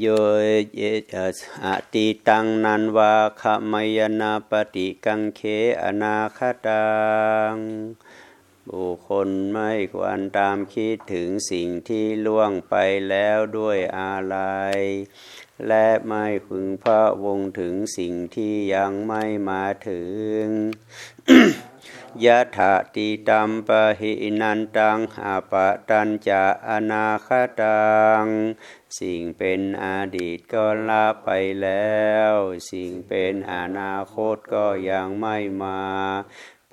โยเยอติตังนันวาขมยนาปฏิกังเคอนาคตัง บุคคลไม่ควรตามคิดถึงสิ่งที่ล่วงไปแล้วด้วยอะไรและไม่พึงพระวงถึงสิ่งที่ยังไม่มาถึงยะถาติตัมปะหินันตังอาปะตันจะอนาคตัง สิ่งเป็นอดีตก็ละไปแล้ว สิ่งเป็นอนาคตก็ยังไม่มา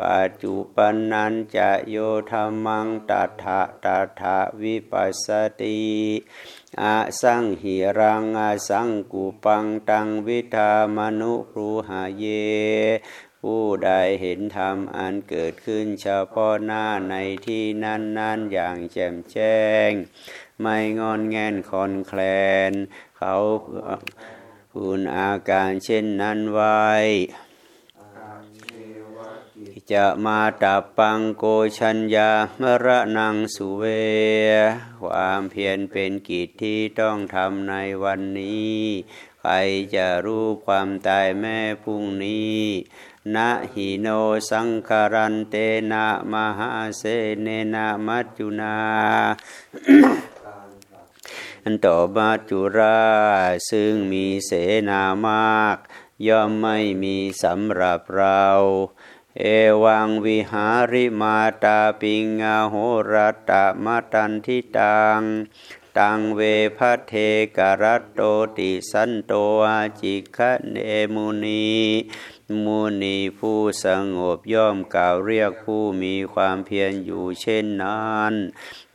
ปัจจุปันนันจะโยธรรมังตัถะตัถะวิปัสสติอาสังหิรังอาสังกุปังตังวิธามนุปรูหาเย ผู้ใดเห็นธรรมอันเกิดขึ้นเฉพาะหน้าในที่นั้นๆอย่างแจ่มแจ้ง ไม่งอนแงนคอนแคลน เขาพูนอาการเช่นนั้นไว้ จะมาตับปังโกชัญญามระนังสุเว ความเพียรเป็นกิจที่ต้องทำในวันนี้ ใครจะรู้ความตายแม่พรุ่งนี้นะหิโนสังคารันเตนะมหาเสเนนะมัจจุนาอันต่อมาจุราซึ่งมีเสนามาก ย่อมไม่มีสำหรับเรา เอวังวิหาริมาตาปิงาโหรตะมาตันทิตังตังเวพเทกรัตโตติสันโตอาจิกะเนมุนีมุนีผู้สงบย่อมกล่าวเรียกผู้มีความเพียรอยู่เช่นนั้น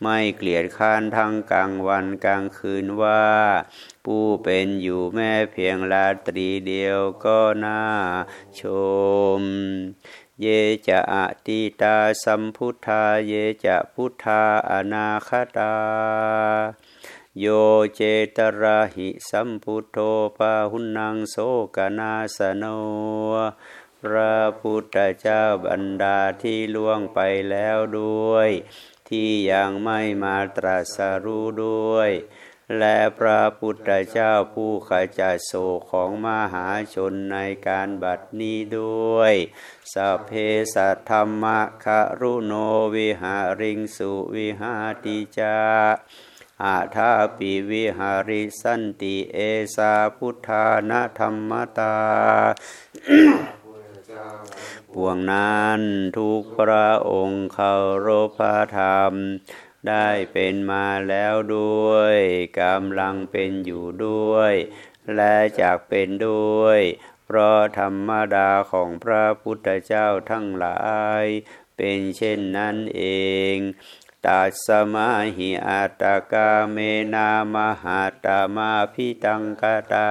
ไม่เกลียดค้านทั้งกลางวันกลางคืนว่า ผู้เป็นอยู่แม่เพียงลาตรีเดียวก็น่าชม เยจะอติตาสัมพุทธา เยจะพุทธาอนาคตา โยเจตระหิสัมพุทโธปาหุนังโสกนาสโนพระพุทธเจ้าบรรดาที่ล่วงไปแล้วด้วย ที่ยังไม่มาตรัสรู้ด้วย และพระพุทธเจ้าผู้ขจัดโศกของมหาชนในการบัดนี้ด้วย สัพเพสัทธรรมะคารุโนวิหาริงสุวิหาติจาอาทาปิวิหาริสันติเอสาพุทธานธรรมตาปวงนั้นทุกพระองค์เคารพธรรม ได้เป็นมาแล้วด้วยกำลังเป็นอยู่ด้วย และจากเป็นด้วย เพราะธรรมดาของพระพุทธเจ้าทั้งหลาย เป็นเช่นนั้นเองตัสมาหิอัตกาเมนามหาตามาพิตังกตา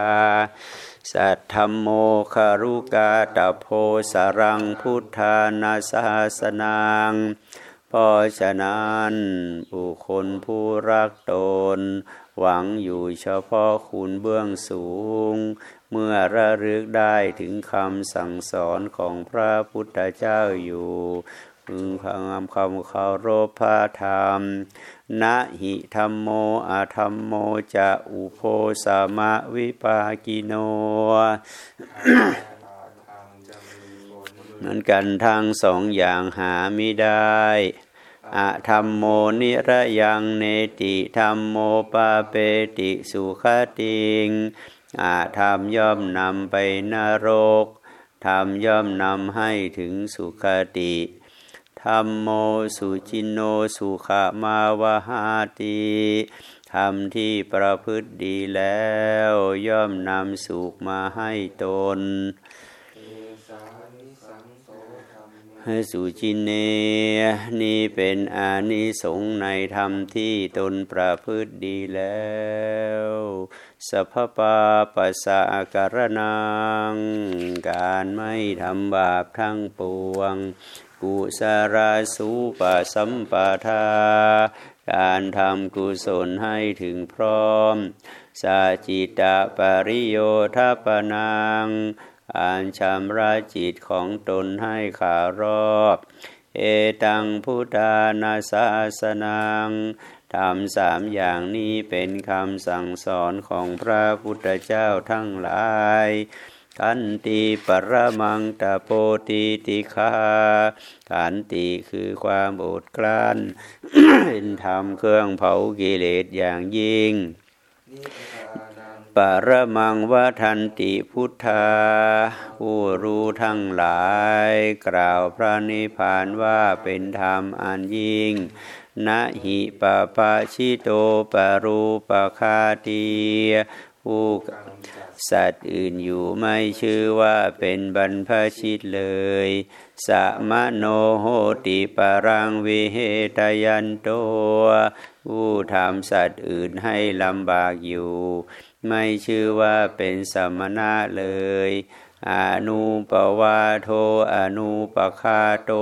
สัทธมโมคารุกาตโพสรังพุทธานาสาสนัง เพราะฉะนั้นผู้คนผู้รักตน หวังอยู่เฉพาะคุณเบื้องสูง เมื่อระลึกได้ถึงคำสั่งสอนของพระพุทธเจ้าอยู่พึงพังคำเคารพพระธรรมนะหิธรรมโมอาธรรมโมจะอุโพสามะวิปากิโน เหมือนกันทั้งสองอย่างหาไม่ได้อะธรรมโมนิระยังเนติธรรมโมปาเปติสุขติงอาธรรมย่อมนำไปนรก ธรรมย่อมนำให้ถึงสุขติธรรมโมสุจินโนสุขมาวหาติธรรมที่ประพฤติดีแล้ว ย่อมนำสุขมาให้ตน สุจินเนนี่เป็นอานิสงส์ในธรรมที่ตนประพฤติดีแล้วสัพปาปัสสะการนัง การไม่ทำบาปทั้งปวง กุสาราสุปสัมปทา การทำกุศลให้ถึงพร้อม สาจิตาปริโยทปนัง อ่านชำระจิตของตนให้ขารอบ เอตังพุทธานาสาสนังทำสามอย่างนี้เป็นคำสั่งสอนของพระพุทธเจ้าทั้งหลายขันติปรมังตะโปติติคาขันติคือความอดกลั้นเป็นธรรมเครื่องเผากิเลสอย่างยิ่ง ปรมังวทันติพุทธา ผู้รู้ทั้งหลาย กล่าวพระนิพพานว่าเป็นธรรมอันยิ่งนะหิปะปะชิโตปรูปคาตีผู้สัตว์อื่นอยู่ไม่ชื่อว่าเป็นบรรพชิตเลย สะมโนโหติปรังวิเหตยันโต ผู้ทำสัตว์อื่นให้ลำบากอยู่ ไม่ชื่อว่าเป็นสมณะเลยอนุปวาโทอนุปคาโต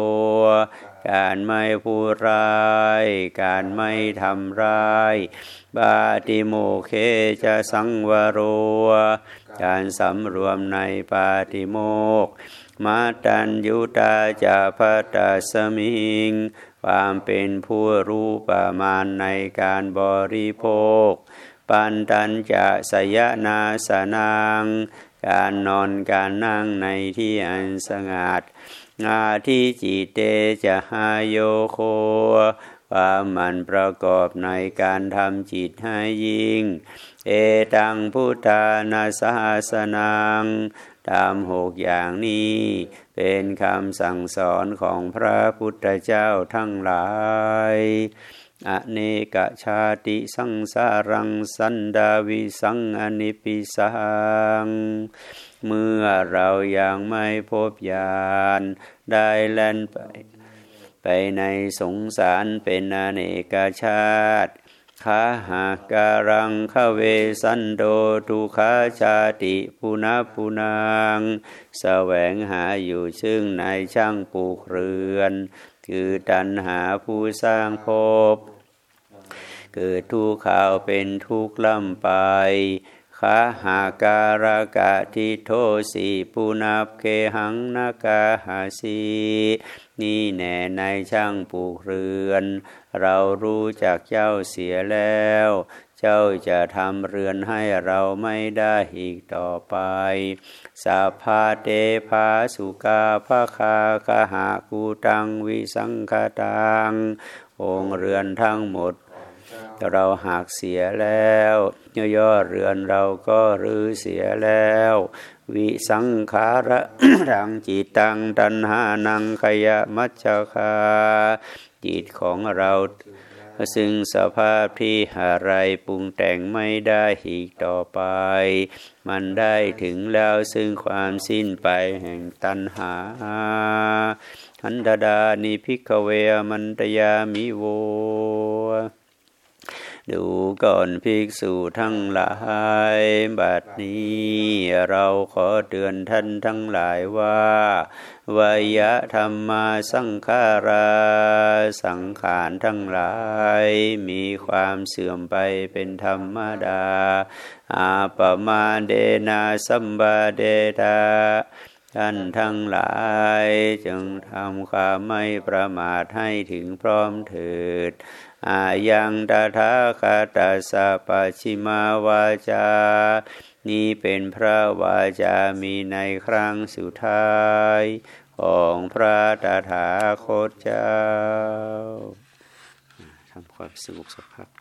การไม่พูดร้าย การไม่ทำร้าย บาติโมเคจะสังวโร การสำรวมในปาติโมกมาตัญยุตาจะพัตสมิง ความเป็นผู้รู้ประมาณในการบริโภค ปันตันจะสยนาสนางการนอนการนั่งในที่อันสงัดงาที่จิตเตจะหายโยโคความมันประกอบในการทำจิตให้ยิ่ง เอตังพุทธานาสาสนัง ตามหกอย่างนี้ เป็นคำสั่งสอนของพระพุทธเจ้าทั้งหลายอเนกชาติสังสารังสันดาวิสังอนิปิสังเมื่อเรายังไม่พบญาณได้แล่นไป ไปในสงสารเป็นอเนกชาติ ขาหาการังขเวสันโดทุขาชาติปุนาปุนางแสวงหาอยู่ซึ่งในช่างปลูกเรือน คือตันหาผู้สร้างภพเกิดทุกข่าวเป็นทุกข์ล่ำไป ขาหาการกะทิโทสีปุนาบเคหังนากาหาสีนี่แน่ในช่างปลูกเรือน เรารู้จักเจ้าเสียแล้ว เจ้าจะทำเรือนให้เราไม่ได้อีกต่อไปสาพาเตภาสุกาภาคาคาหากูตังวิสังคตังองเรือนทั้งหมด เราหักเสียแล้วย่อเรือนเราก็รื้อเสียแล้ว วิสังขาระทังจิตตังตันหานังขยะมัจจคาจิตของเราซึ่งสภาพที่อะไรปรุงแต่งไม่ได้อีกต่อไป มันได้ถึงแล้วซึ่งความสิ้นไปแห่งตัณหาหันดาดานิพิกเวมันตยามิโว ดูก่อนภิกษุทั้งหลายบัดนี้ เราขอเตือนท่านทั้งหลายว่าวายะธรรมาสังขาราสังขารทั้งหลาย มีความเสื่อมไปเป็นธรรมดา อาปมาเดนาสัมบาเดตาท่านทั้งหลายจึงทำความไม่ประมาทให้ถึงพร้อมเถิด อายังตถาคาตาสาปชิมาวาจา นี้เป็นพระวาจามีในครั้งสุดท้ายของพระตถาคตเจ้าทำความสงบสักพัก